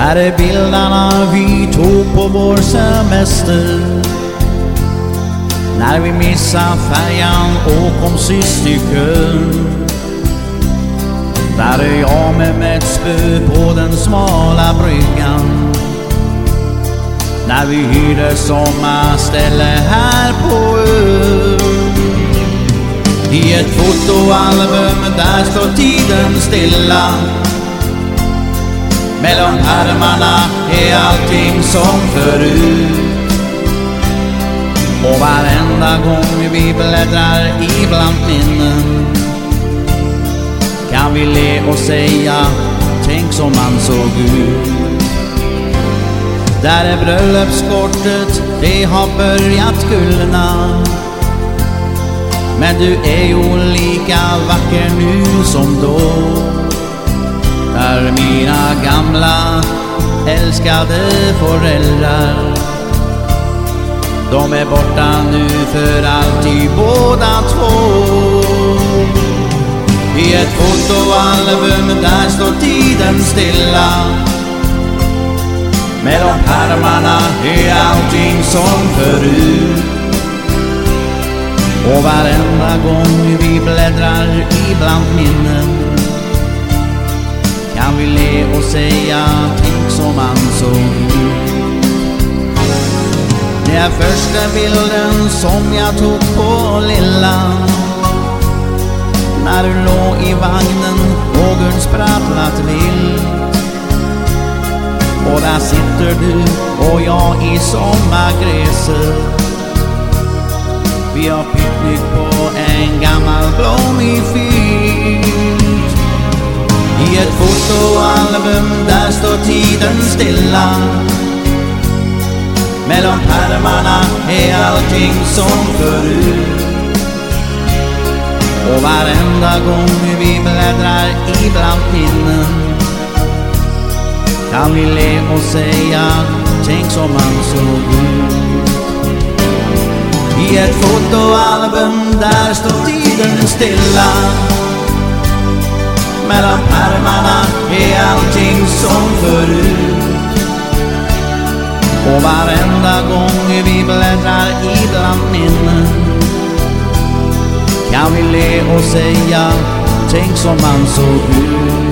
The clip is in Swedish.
Här är bilderna vi tog på vår semester. När vi missade färjan och kom sist i kön. Där är jag med mitt spö på den smala bryggan. När vi hyrde sommarställe här på ön. I ett fotoalbum där står tiden stilla mellan armarna är allting som förut. Och varenda gång vi bläddrar ibland minnen Kan vi le och säga Tänk som man såg ut. Där är bröllopskortet, det har börjat gulna. Men du är ju lika vacker nu som då där mina gamla älskade föräldrar De är borta nu för alltid båda två. I ett fotoalbum där står tiden stilla. Mellan pärmarna är allting som förut. Och varenda gång vi bläddrar ibland minnen vill vi le och säga tänk som han såg Det är första bilden som jag tog på lilla. När du låg i vagnen, och Gud sprattlat vilt Och där sitter du och jag i sommargräset. Vi har picknick på stilla. Mellan pärmarna är allting som förut. Och varenda gång vi bläddrar i pinnen Kan vi le och säga Tänk som man såg ut. I ett fotoalbum där står tiden stilla. Mellan pärmarna är allting som förut. Och varenda gång vi bläddrar i bland minnen Kan vi le och säga Tänk som man såg ut.